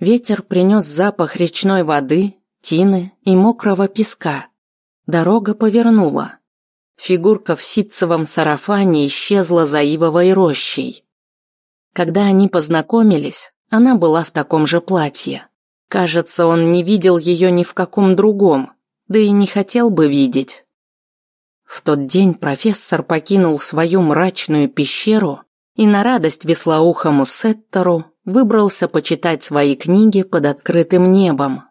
Ветер принес запах речной воды, тины и мокрого песка. Дорога повернула. Фигурка в ситцевом сарафане исчезла за ивовой рощей. Когда они познакомились, она была в таком же платье. Кажется, он не видел ее ни в каком другом, да и не хотел бы видеть. В тот день профессор покинул свою мрачную пещеру и на радость веслоухому Сеттеру выбрался почитать свои книги под открытым небом.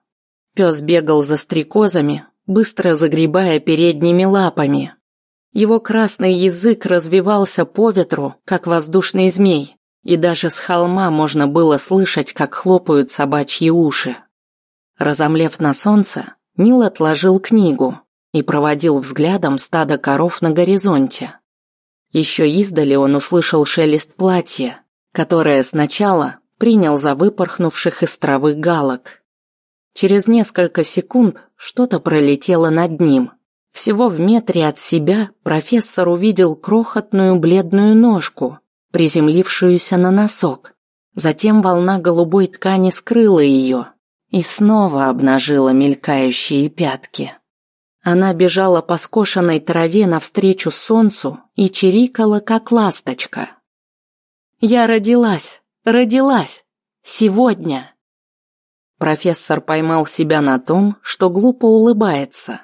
Пес бегал за стрекозами, быстро загребая передними лапами. Его красный язык развивался по ветру, как воздушный змей, и даже с холма можно было слышать, как хлопают собачьи уши. Разомлев на солнце, Нил отложил книгу и проводил взглядом стадо коров на горизонте. Еще издали он услышал шелест платья, которое сначала принял за выпорхнувших из травы галок. Через несколько секунд что-то пролетело над ним. Всего в метре от себя профессор увидел крохотную бледную ножку, приземлившуюся на носок. Затем волна голубой ткани скрыла ее и снова обнажила мелькающие пятки. Она бежала по скошенной траве навстречу солнцу и чирикала, как ласточка. «Я родилась! Родилась! Сегодня!» Профессор поймал себя на том, что глупо улыбается.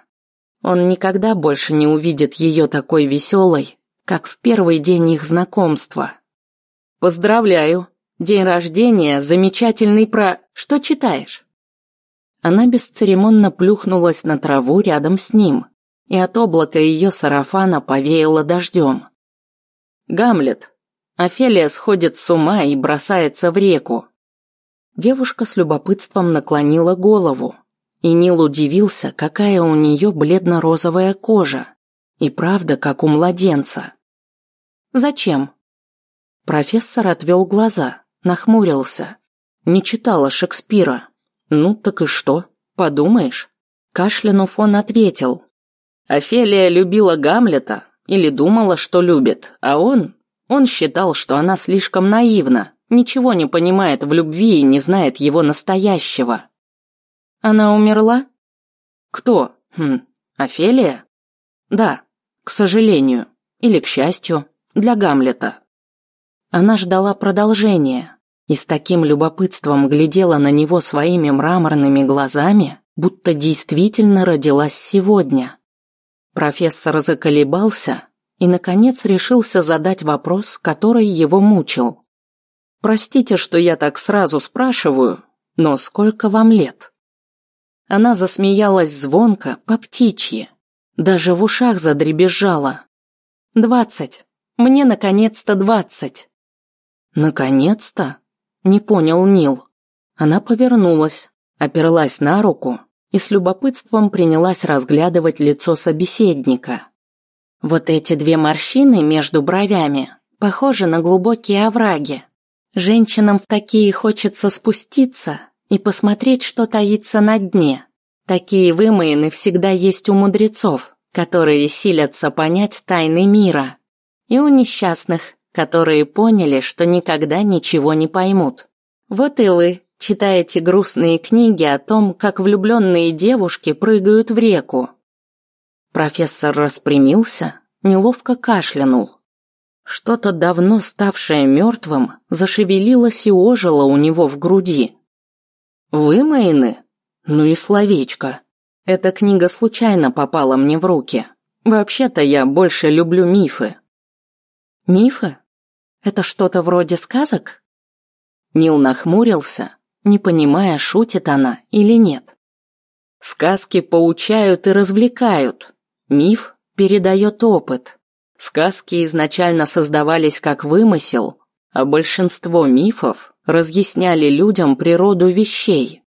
Он никогда больше не увидит ее такой веселой, как в первый день их знакомства. «Поздравляю! День рождения замечательный про... Что читаешь?» Она бесцеремонно плюхнулась на траву рядом с ним, и от облака ее сарафана повеяло дождем. «Гамлет. Офелия сходит с ума и бросается в реку». Девушка с любопытством наклонила голову, и Нил удивился, какая у нее бледно-розовая кожа, и правда, как у младенца. «Зачем?» Профессор отвел глаза, нахмурился. Не читала Шекспира. «Ну, так и что? Подумаешь?» Кашлянув он ответил. Офелия любила Гамлета или думала, что любит, а он... Он считал, что она слишком наивна, ничего не понимает в любви и не знает его настоящего. Она умерла? Кто? Хм, Офелия? Да, к сожалению. Или к счастью, для Гамлета. Она ждала продолжения, и с таким любопытством глядела на него своими мраморными глазами, будто действительно родилась сегодня. Профессор заколебался и, наконец, решился задать вопрос, который его мучил. «Простите, что я так сразу спрашиваю, но сколько вам лет?» Она засмеялась звонко, по птичьи, даже в ушах задребезжала. «Двадцать. Мне, наконец-то, двадцать». «Наконец-то?» Не понял Нил. Она повернулась, оперлась на руку и с любопытством принялась разглядывать лицо собеседника. Вот эти две морщины между бровями похожи на глубокие овраги. Женщинам в такие хочется спуститься и посмотреть, что таится на дне. Такие вымоины всегда есть у мудрецов, которые силятся понять тайны мира. И у несчастных, которые поняли, что никогда ничего не поймут. Вот и вы читаете грустные книги о том, как влюбленные девушки прыгают в реку. Профессор распрямился, неловко кашлянул. Что-то давно ставшее мертвым зашевелилось и ожило у него в груди. «Вымоены? Ну и словечко. Эта книга случайно попала мне в руки. Вообще-то я больше люблю мифы». «Мифы?» Это что-то вроде сказок? Нил нахмурился, не понимая, шутит она или нет. Сказки поучают и развлекают. Миф передает опыт. Сказки изначально создавались как вымысел, а большинство мифов разъясняли людям природу вещей.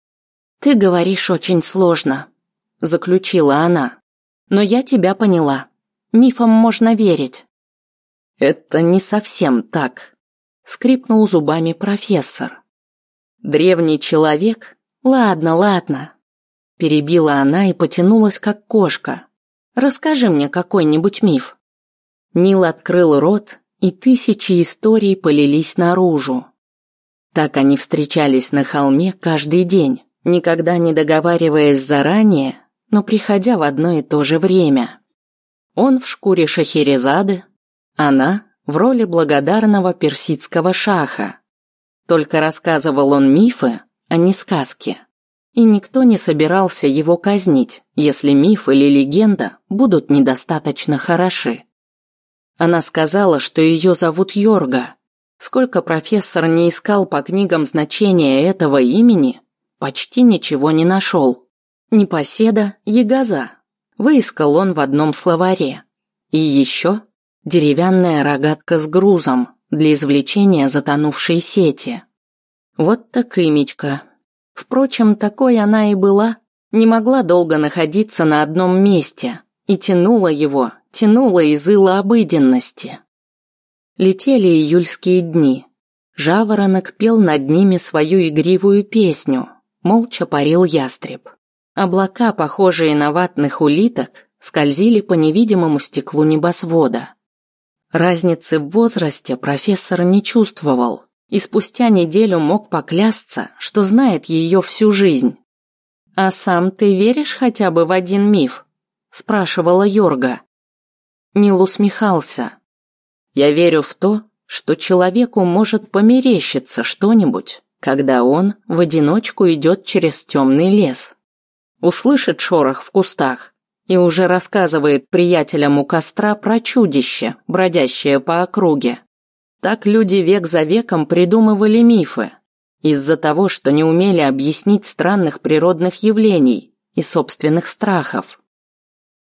«Ты говоришь очень сложно», – заключила она. «Но я тебя поняла. Мифам можно верить. Это не совсем так, скрипнул зубами профессор. Древний человек? Ладно, ладно. Перебила она и потянулась как кошка. Расскажи мне какой-нибудь миф. Нил открыл рот, и тысячи историй полились наружу. Так они встречались на холме каждый день, никогда не договариваясь заранее, но приходя в одно и то же время. Он в шкуре Шахерезады, она в роли благодарного персидского шаха. Только рассказывал он мифы, а не сказки. И никто не собирался его казнить, если миф или легенда будут недостаточно хороши. Она сказала, что ее зовут Йорга. Сколько профессор не искал по книгам значения этого имени, почти ничего не нашел. Непоседа, ягоза. Выискал он в одном словаре. И еще деревянная рогатка с грузом для извлечения затонувшей сети. Вот так имечка. Впрочем, такой она и была. Не могла долго находиться на одном месте и тянула его, тянула из ила обыденности. Летели июльские дни. Жаворонок пел над ними свою игривую песню. Молча парил ястреб. Облака, похожие на ватных улиток, скользили по невидимому стеклу небосвода. Разницы в возрасте профессор не чувствовал и спустя неделю мог поклясться, что знает ее всю жизнь. «А сам ты веришь хотя бы в один миф?» – спрашивала Йорга. Нил усмехался. «Я верю в то, что человеку может померещиться что-нибудь, когда он в одиночку идет через темный лес. Услышит шорох в кустах и уже рассказывает приятелям у костра про чудище, бродящее по округе. Так люди век за веком придумывали мифы, из-за того, что не умели объяснить странных природных явлений и собственных страхов.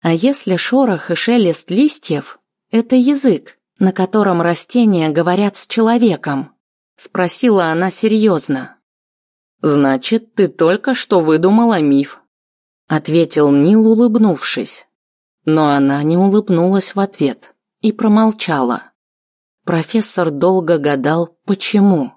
А если шорох и шелест листьев – это язык, на котором растения говорят с человеком? Спросила она серьезно. Значит, ты только что выдумала миф, ответил Нил, улыбнувшись. Но она не улыбнулась в ответ и промолчала. Профессор долго гадал, почему.